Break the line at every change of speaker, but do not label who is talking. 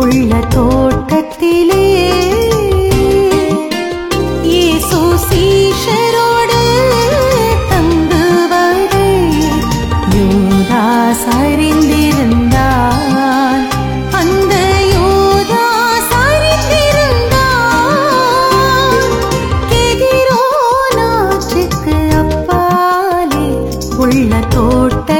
உள்ள தோட்டத்திலே இயேசு சீஷரோடு தங்குவதை யூதாஸ் அறிந்திருந்தான் அந்த யூதாஸ் உள்ள தோட்ட